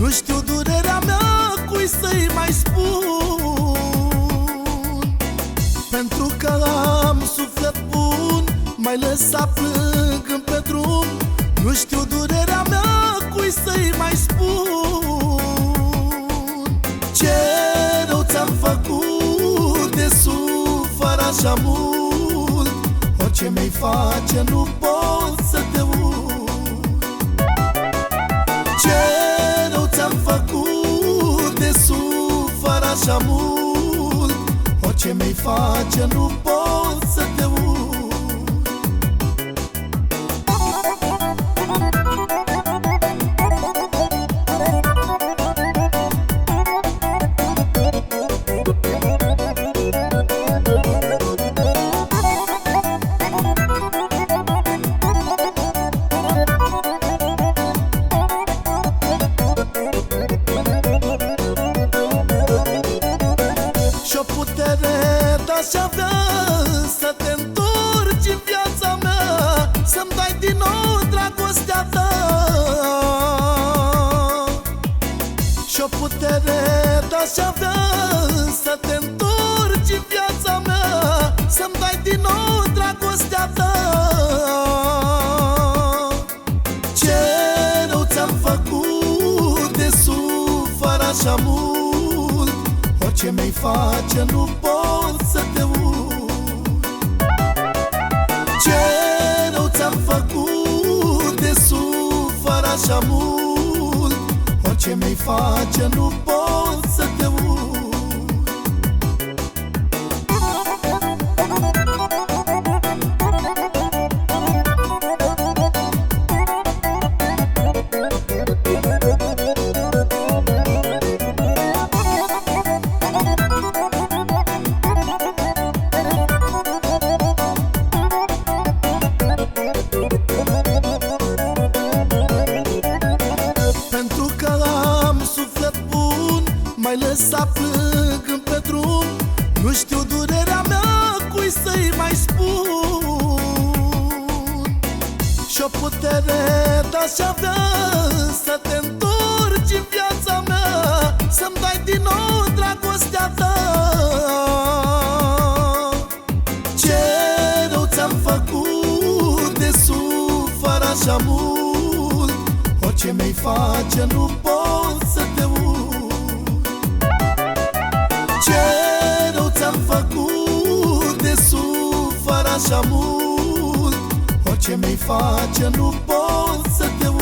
Nu știu durerea mea cui să-i mai spun. Pentru că am suflet bun Mai lăsat plângând pe drum. Nu știu durerea mea cui să-i mai spun. Ce rău ți-am făcut de sufăr așa mult. Orice mi-ai face nu pot să te uit Orice mi-ai face nu pot de-aș avea Să te întorci în viața mea Să-mi dai din nou dragostea ta. Și-o putere de-aș avea Să te întorci în viața mea Să-mi dai din nou dragostea ta. Ce rău ți-am făcut de sufăr așa mult Orice mi-ai face nu pot să te uit Ce rău ți-am făcut de sufăr așa mult. Orice mi-ai face nu pot să te uit Pentru că am suflet bun Mai lăsat plângând pe drum. Nu știu durerea mea cui să-i mai spun. Și-o putere de-aș avea Să te întorci în viața mea Să-mi dai din nou dragostea ta. Ce rău ți-am făcut de sufăr așa mult Orice mi-ai face nu pot să te uit. Ce rău ți-am făcut de sufăr așa mult. Orice mi-ai face nu pot să te uit